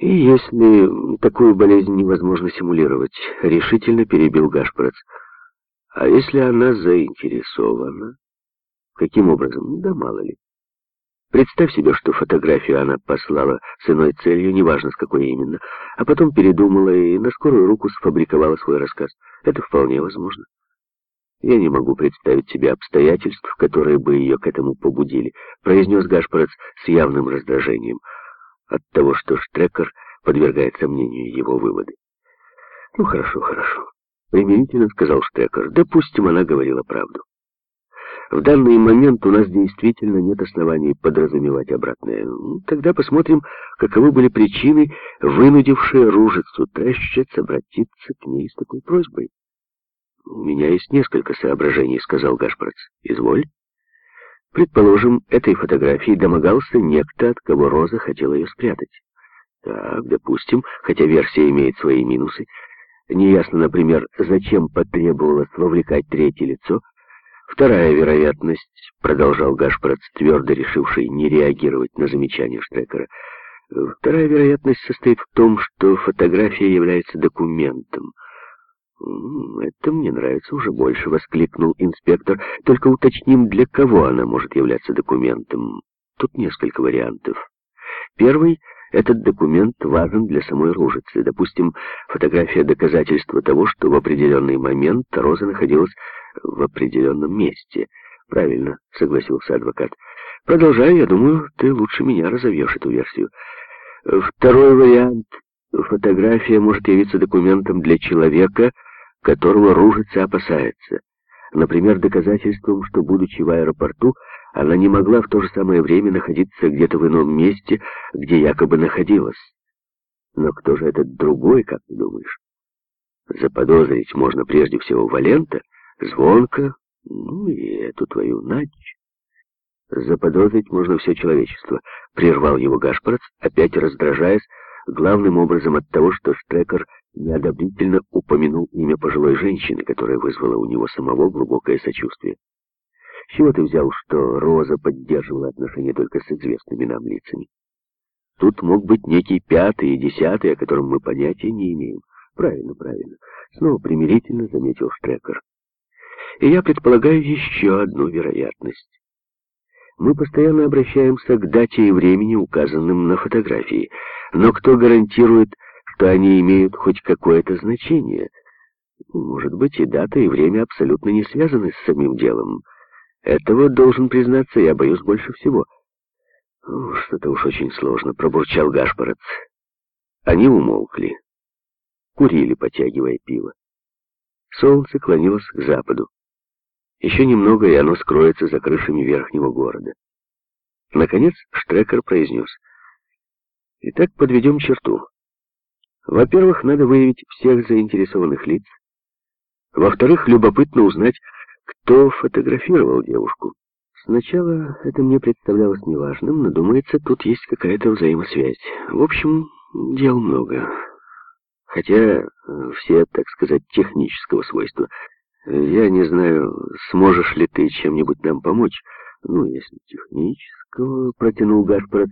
И если такую болезнь невозможно симулировать, решительно перебил Гашпорец. А если она заинтересована? Каким образом? Да мало ли. Представь себе, что фотографию она послала с иной целью, неважно с какой именно, а потом передумала и на скорую руку сфабриковала свой рассказ. Это вполне возможно. Я не могу представить себе обстоятельств, которые бы ее к этому побудили, произнес Гашпорец с явным раздражением от того, что Штрекер подвергает сомнению его выводы. «Ну, хорошо, хорошо», — примирительно сказал Штрекер. «Допустим, она говорила правду. В данный момент у нас действительно нет оснований подразумевать обратное. Ну, тогда посмотрим, каковы были причины, вынудившие Ружицу Трэщец обратиться к ней с такой просьбой». «У меня есть несколько соображений», — сказал Гашпорец. «Изволь». Предположим, этой фотографией домогался некто, от кого Роза хотела ее спрятать. Так, допустим, хотя версия имеет свои минусы. Неясно, например, зачем потребовалось вовлекать третье лицо. Вторая вероятность, продолжал Гашпорт, твердо решивший не реагировать на замечание Штрекера, вторая вероятность состоит в том, что фотография является документом, «Это мне нравится уже больше», — воскликнул инспектор. «Только уточним, для кого она может являться документом. Тут несколько вариантов. Первый — этот документ важен для самой Ружицы. Допустим, фотография доказательства того, что в определенный момент Роза находилась в определенном месте». «Правильно», — согласился адвокат. «Продолжай, я думаю, ты лучше меня разовьешь эту версию». Второй вариант — фотография может явиться документом для человека, которого Ружица опасается. Например, доказательством, что, будучи в аэропорту, она не могла в то же самое время находиться где-то в ином месте, где якобы находилась. Но кто же этот другой, как ты думаешь? Заподозрить можно прежде всего Валента, Звонка, ну и эту твою Надь. Заподозрить можно все человечество, прервал его Гашпорец, опять раздражаясь, главным образом от того, что Штрекер неодобрительно упомянул имя пожилой женщины, которая вызвала у него самого глубокое сочувствие. Чего ты взял, что Роза поддерживала отношения только с известными нам лицами? Тут мог быть некий пятый и десятый, о котором мы понятия не имеем. Правильно, правильно. Снова примирительно заметил Штрекер. И я предполагаю еще одну вероятность. Мы постоянно обращаемся к дате и времени, указанным на фотографии. Но кто гарантирует, что они имеют хоть какое-то значение. Может быть, и дата, и время абсолютно не связаны с самим делом. Этого, должен признаться, я боюсь больше всего. Что-то уж очень сложно, пробурчал Гашпорец. Они умолкли. Курили, потягивая пиво. Солнце клонилось к западу. Еще немного, и оно скроется за крышами верхнего города. Наконец Штрекер произнес. Итак, подведем черту. Во-первых, надо выявить всех заинтересованных лиц. Во-вторых, любопытно узнать, кто фотографировал девушку. Сначала это мне представлялось неважным, но, думается, тут есть какая-то взаимосвязь. В общем, дел много. Хотя э, все, так сказать, технического свойства. Я не знаю, сможешь ли ты чем-нибудь нам помочь. Ну, если технического, протянул Гашпорт.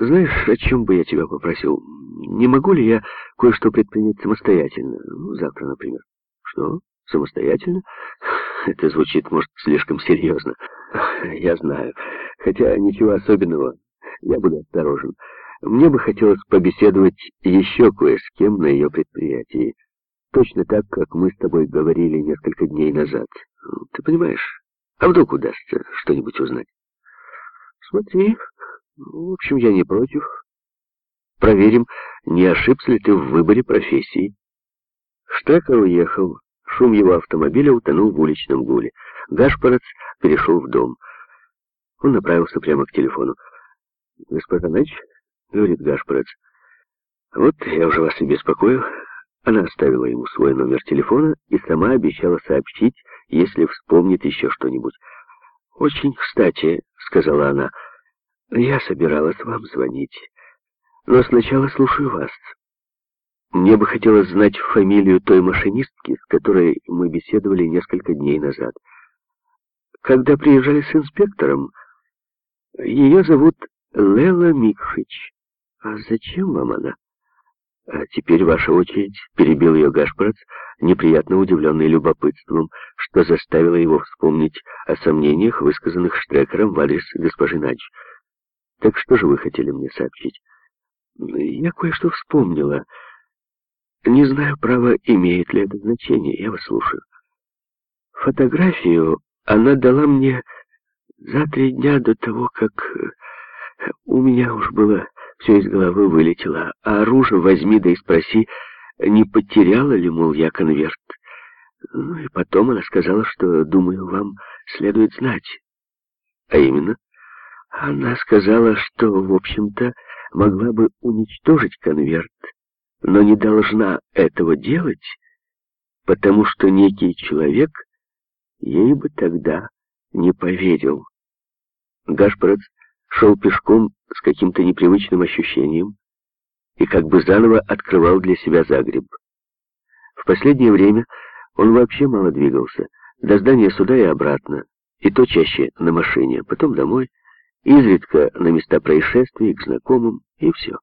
Знаешь, о чем бы я тебя попросил? Не могу ли я кое-что предпринять самостоятельно? Ну, завтра, например. Что? Самостоятельно? Это звучит, может, слишком серьезно. Я знаю. Хотя ничего особенного. Я буду осторожен. Мне бы хотелось побеседовать еще кое с кем на ее предприятии. Точно так, как мы с тобой говорили несколько дней назад. Ты понимаешь? А вдруг удастся что-нибудь узнать? Смотри. В общем, я не против. Проверим, не ошибся ли ты в выборе профессии. Штекер уехал. Шум его автомобиля утонул в уличном гуле. Гашпорец перешел в дом. Он направился прямо к телефону. «Госпожа Нач», — говорит Гашпорец, — «вот я уже вас и беспокою». Она оставила ему свой номер телефона и сама обещала сообщить, если вспомнит еще что-нибудь. «Очень кстати», — сказала она, — «я собиралась вам звонить». Но сначала слушаю вас. Мне бы хотелось знать фамилию той машинистки, с которой мы беседовали несколько дней назад. Когда приезжали с инспектором, ее зовут Лела Микшич. А зачем вам она? «А теперь ваша очередь», — перебил ее Гашпорец, неприятно удивленный любопытством, что заставило его вспомнить о сомнениях, высказанных Штрекером в адрес госпожи Надж. «Так что же вы хотели мне сообщить?» «Я кое-что вспомнила. Не знаю, право, имеет ли это значение. Я вас слушаю. Фотографию она дала мне за три дня до того, как э, у меня уж было все из головы вылетело. А оружие возьми да и спроси, не потеряла ли, мол, я конверт. Ну и потом она сказала, что, думаю, вам следует знать. А именно, она сказала, что, в общем-то, могла бы уничтожить конверт, но не должна этого делать, потому что некий человек ей бы тогда не поверил. Гашпорец шел пешком с каким-то непривычным ощущением и как бы заново открывал для себя Загреб. В последнее время он вообще мало двигался, до здания суда и обратно, и то чаще на машине, потом домой, изредка на места происшествий, к знакомым, и все.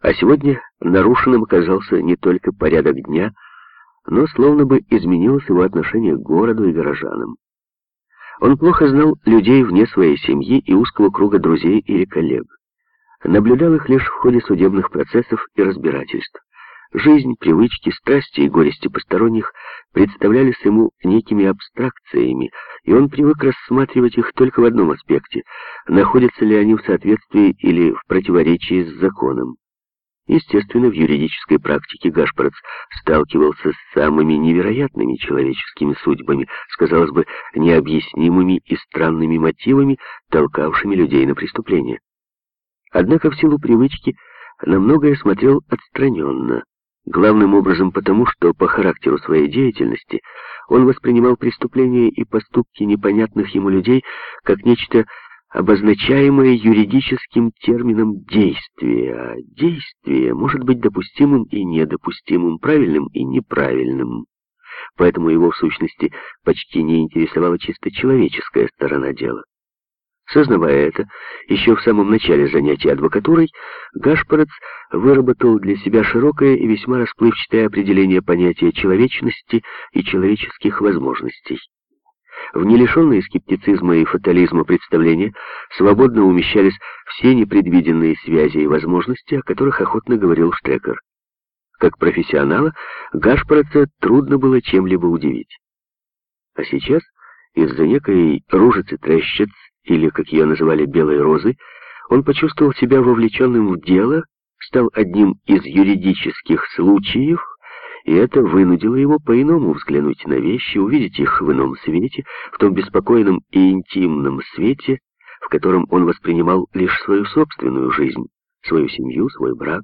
А сегодня нарушенным оказался не только порядок дня, но словно бы изменилось его отношение к городу и горожанам. Он плохо знал людей вне своей семьи и узкого круга друзей или коллег. Наблюдал их лишь в ходе судебных процессов и разбирательств. Жизнь, привычки, страсти и горести посторонних представлялись ему некими абстракциями, и он привык рассматривать их только в одном аспекте — находятся ли они в соответствии или в противоречии с законом. Естественно, в юридической практике Гашпорец сталкивался с самыми невероятными человеческими судьбами, с, казалось бы, необъяснимыми и странными мотивами, толкавшими людей на преступление. Однако в силу привычки на многое смотрел отстраненно, главным образом потому, что по характеру своей деятельности он воспринимал преступления и поступки непонятных ему людей как нечто обозначаемое юридическим термином «действие», а действие может быть допустимым и недопустимым, правильным и неправильным. Поэтому его, в сущности, почти не интересовала чисто человеческая сторона дела. Сознавая это, еще в самом начале занятий адвокатурой, Гашпорец выработал для себя широкое и весьма расплывчатое определение понятия человечности и человеческих возможностей. В нелишенные скептицизма и фатализма представления свободно умещались все непредвиденные связи и возможности, о которых охотно говорил Штрекер. Как профессионала, Гашпорца трудно было чем-либо удивить. А сейчас, из-за некой ружицы трещиц, или, как ее называли, белой розы, он почувствовал себя вовлеченным в дело, стал одним из юридических случаев, и это вынудило его по-иному взглянуть на вещи, увидеть их в ином свете, в том беспокойном и интимном свете, в котором он воспринимал лишь свою собственную жизнь, свою семью, свой брак.